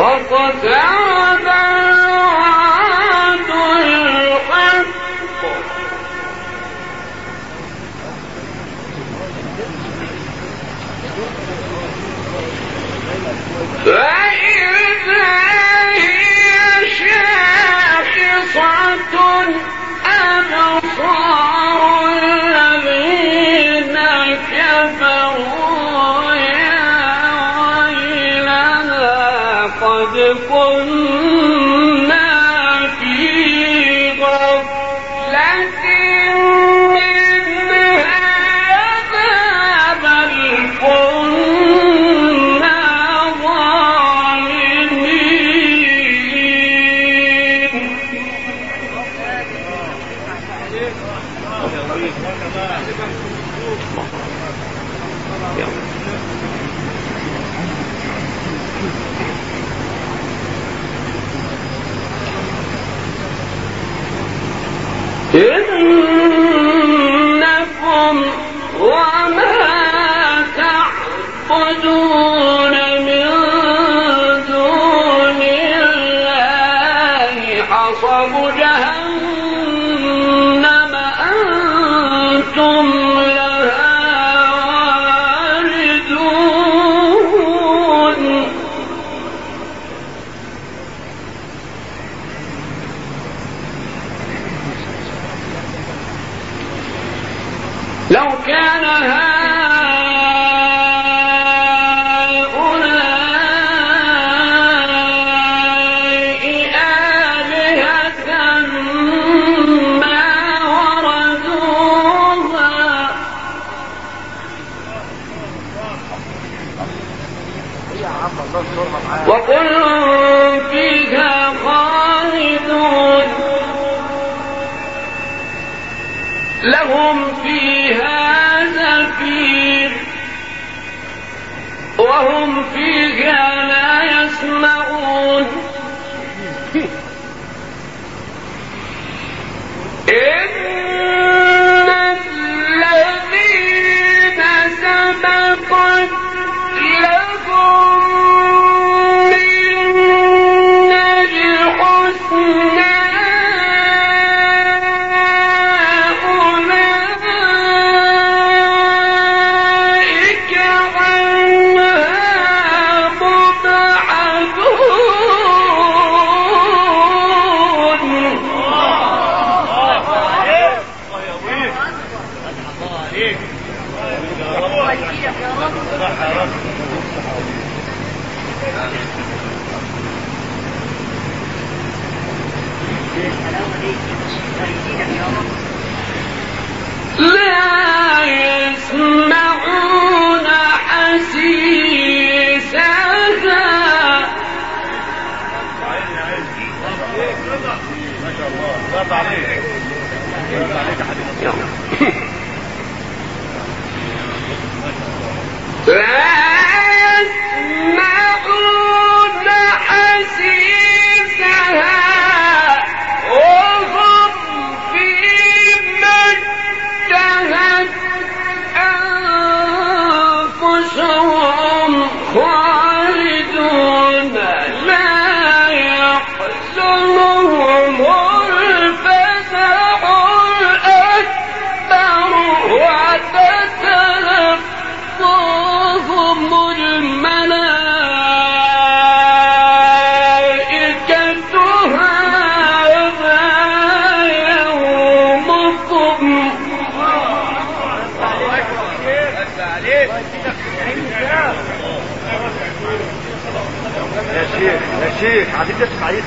Vou contar! إنكم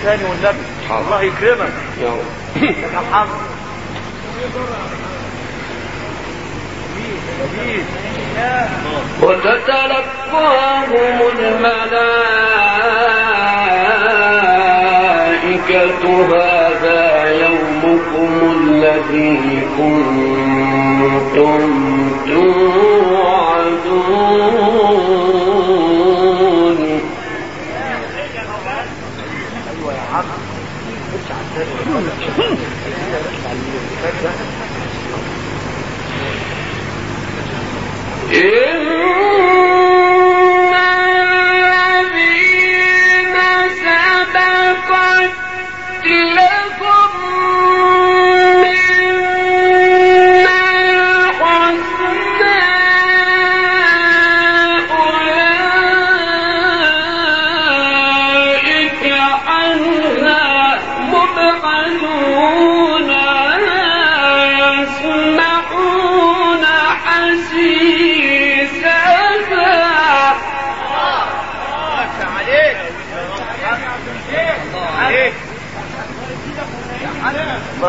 عايزين نسمع عليه ثاني والنبي. الله يكرمك. يا محمد وتتلقاهم الملائكة هذا يومكم الذي كنتم إن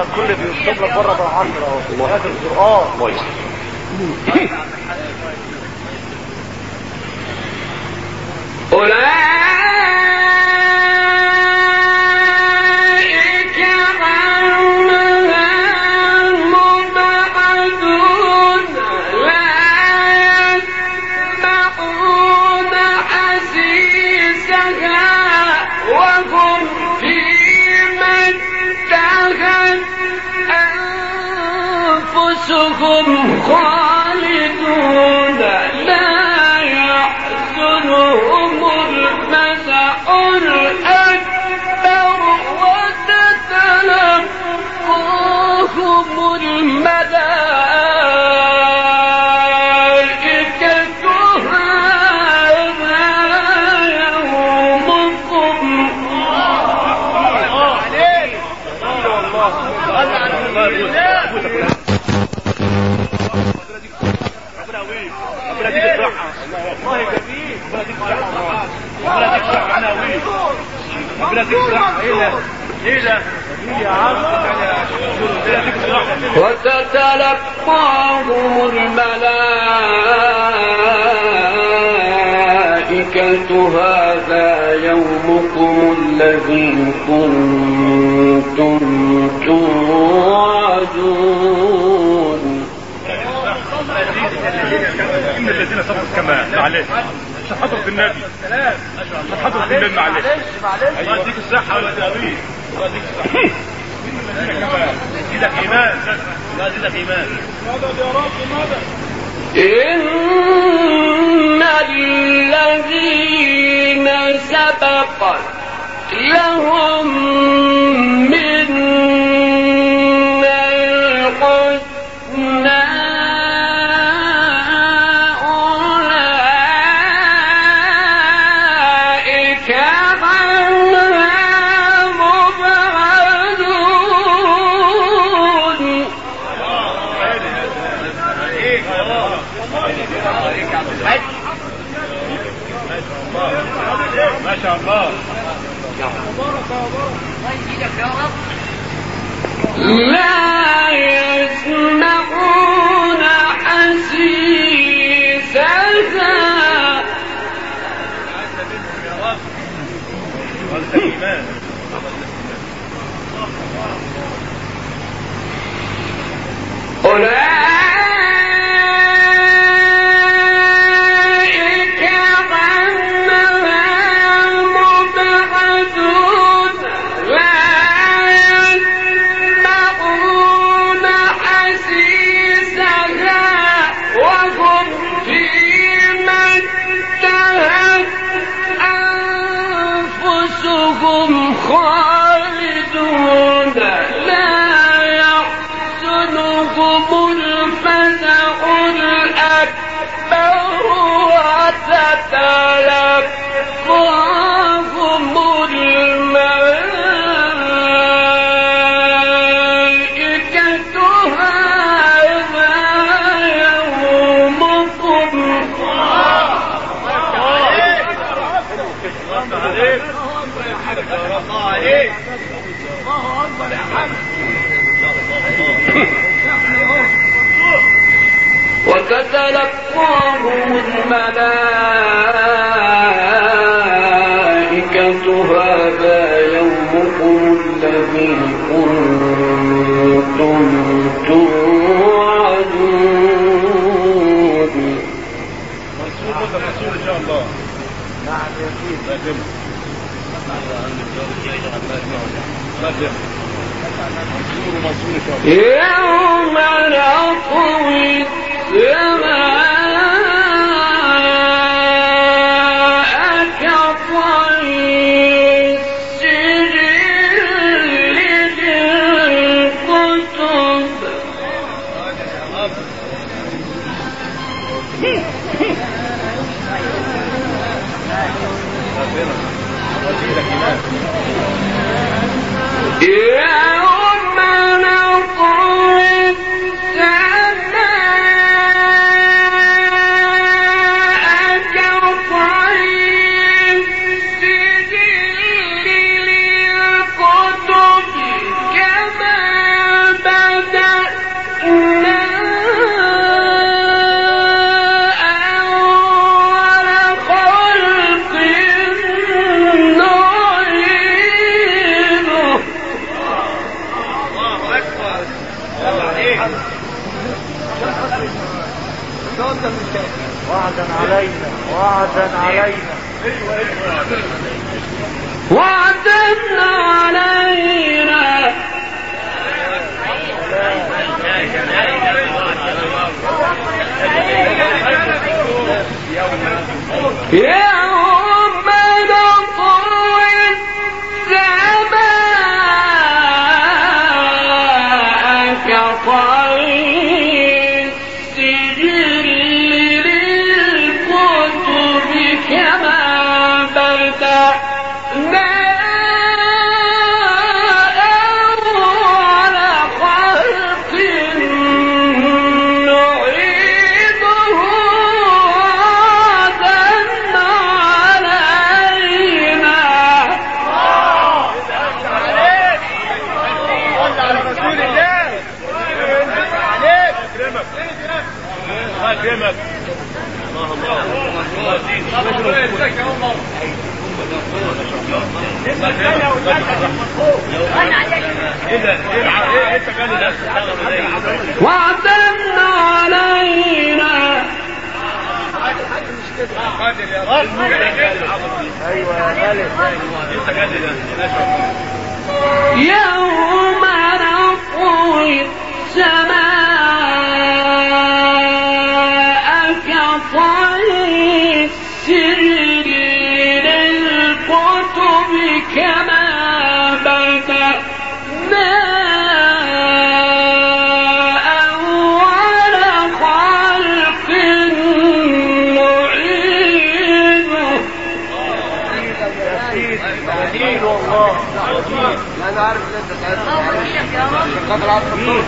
الكل بيكتب لك بره بالعصر أهو. هذا القرآن. أولئك أنفسهم خالدون وتتلقاهم الملائكة هذا يومكم الذي كنتم توعدون. الذين سبقوا كمان معلش عشان حضرة النبي عشان حضرة النبي معلش الله يديك الصحة ولا تقويك الله يديك زيدك إيمان. لا زيدك إيمان. إن الذين سبقت لهم لا الملائكة هذا يومكم الذي كنتم توعدون. إن الله يوم نطوي السماء السجن وعزمنا علينا. يا رب أيوه يا انت يوم نطوي السماء.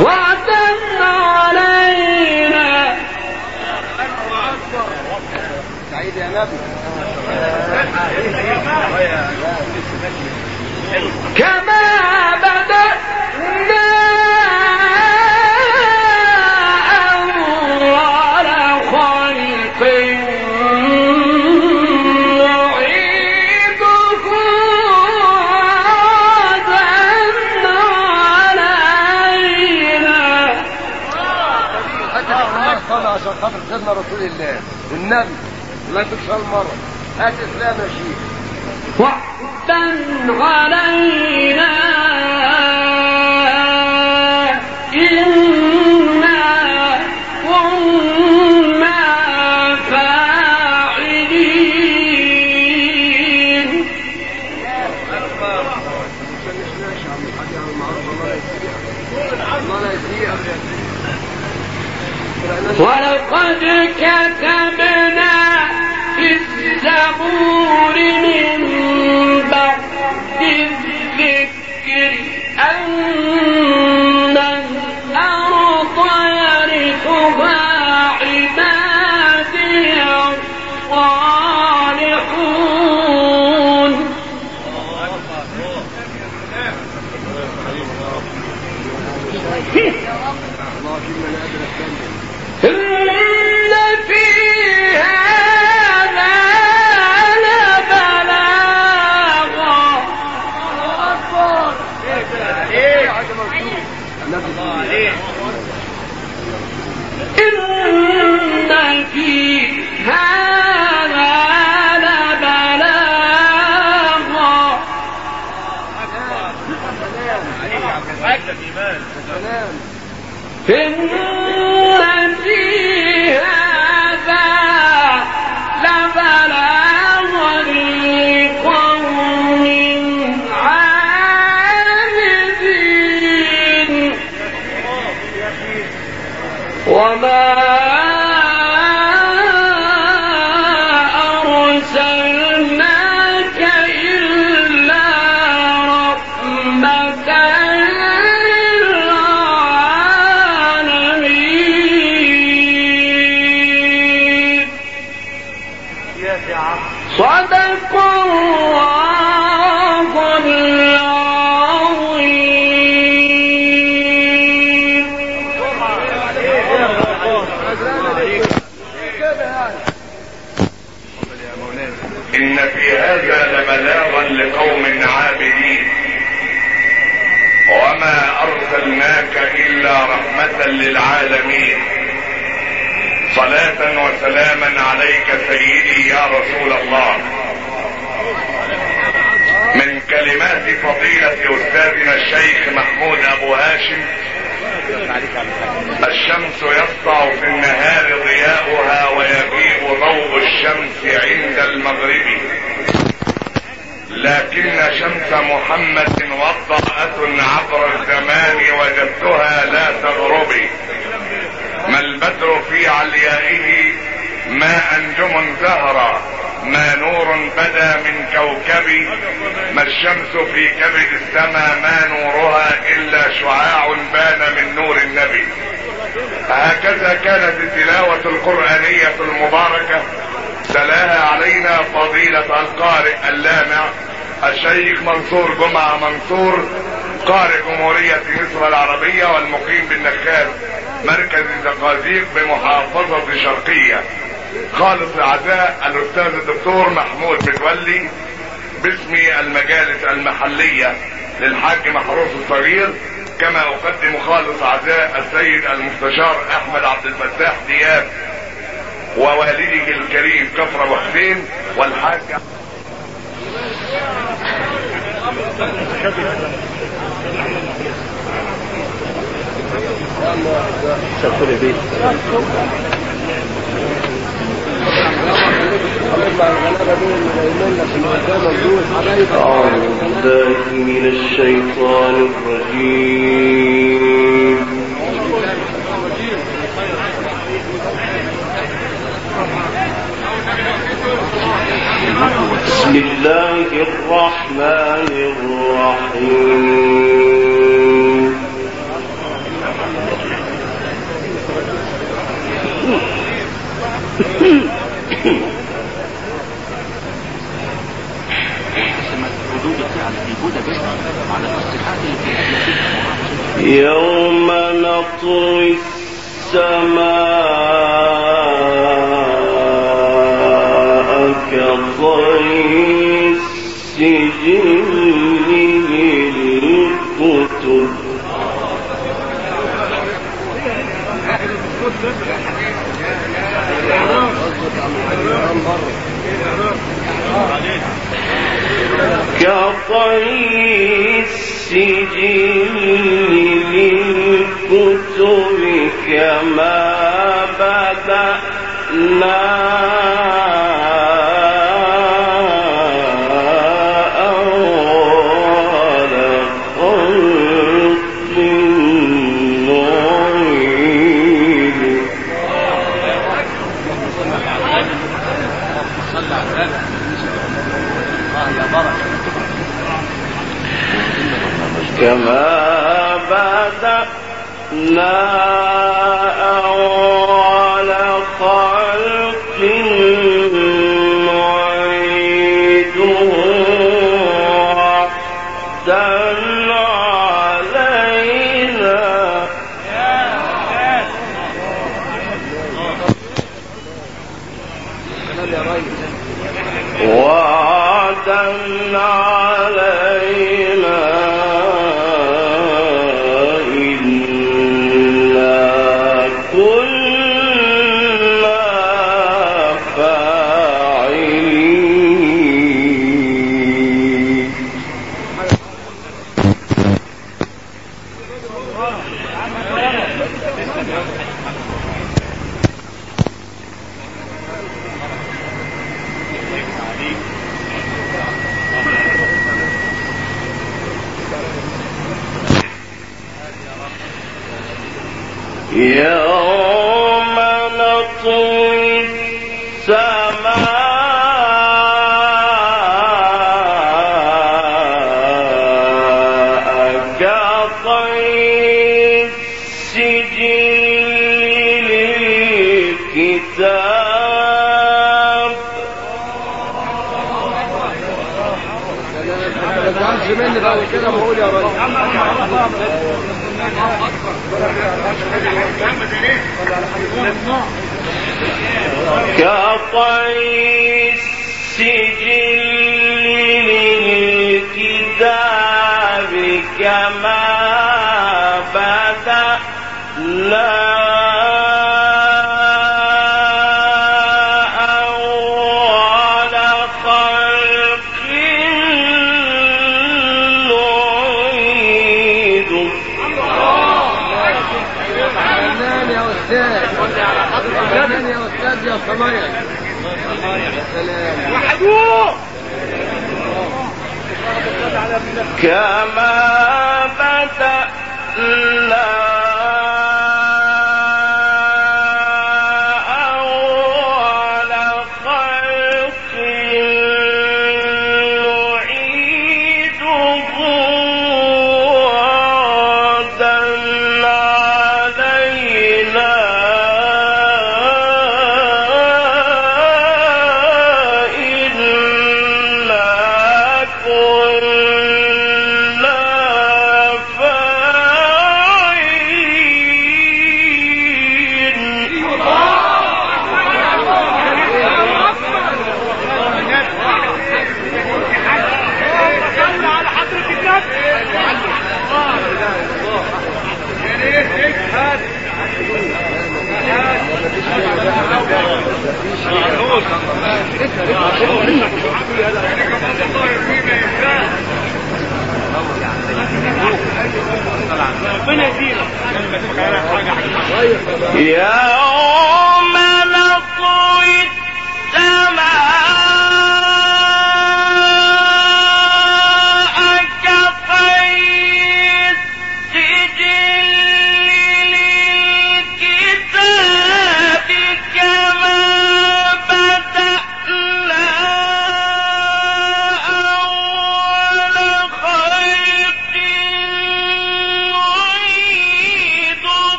وتم علينا. سعيد يا نبي كما بدأنا لا تكسر مرة. هات اسلام شيخ وقتا عليه إن هذا لبلاغا لقوم عابدين. وما أرسلناك إلا رحمة للعالمين. صلاة وسلاما عليك سيدي يا رسول الله. من كلمات فضيلة أستاذنا الشيخ محمود أبو هاشم الشمس يسطع في النهار ضياؤها ويغيب ضوء الشمس عند المغرب. لكن شمس محمد وضاءة عبر الزمان وجدتها لا تغرب ما البدر في عليائه؟ ما أنجم زهرا ما نور بدا من كوكب؟ ما الشمس في كبد السماء؟ ما نورها إلا شعاع بان من نور النبي. هكذا كانت التلاوة القرآنية المباركة تلاها علينا فضيلة القارئ اللامع الشيخ منصور جمعة منصور قارئ جمهورية مصر العربية والمقيم بالنخال مركز الزقازيق بمحافظة شرقية. خالص العزاء الأستاذ الدكتور محمود متولي باسم المجالس المحلية للحاج محروس الصغير كما أقدم خالص عزاء السيد المستشار أحمد عبد الفتاح دياب. ووالده الكريم كفر ابو حسين والحاج أعوذ بالله من الشيطان الرجيم. بسم الله الرحمن الرحيم. يوم نطوي السماء. 何? بدأنا يوم نطوي السماء كطي السجل. الخمايا وحدوه! كما يا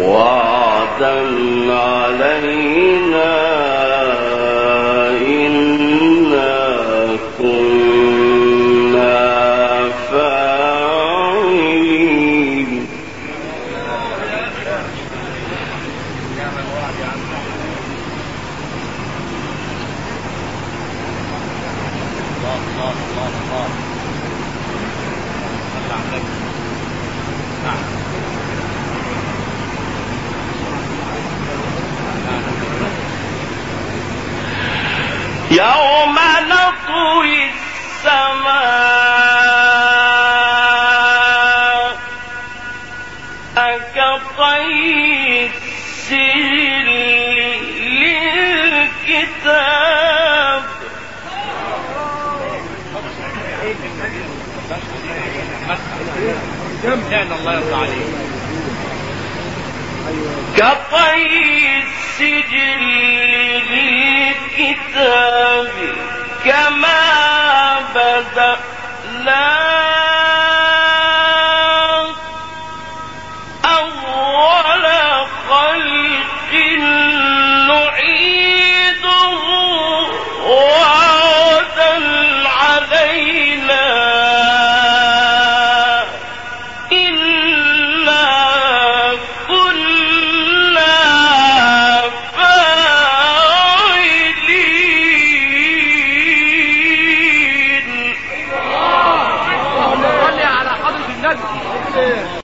وعدا علينا احمد لأن الله يرضى عليه؟ كطي السجل للكتاب كما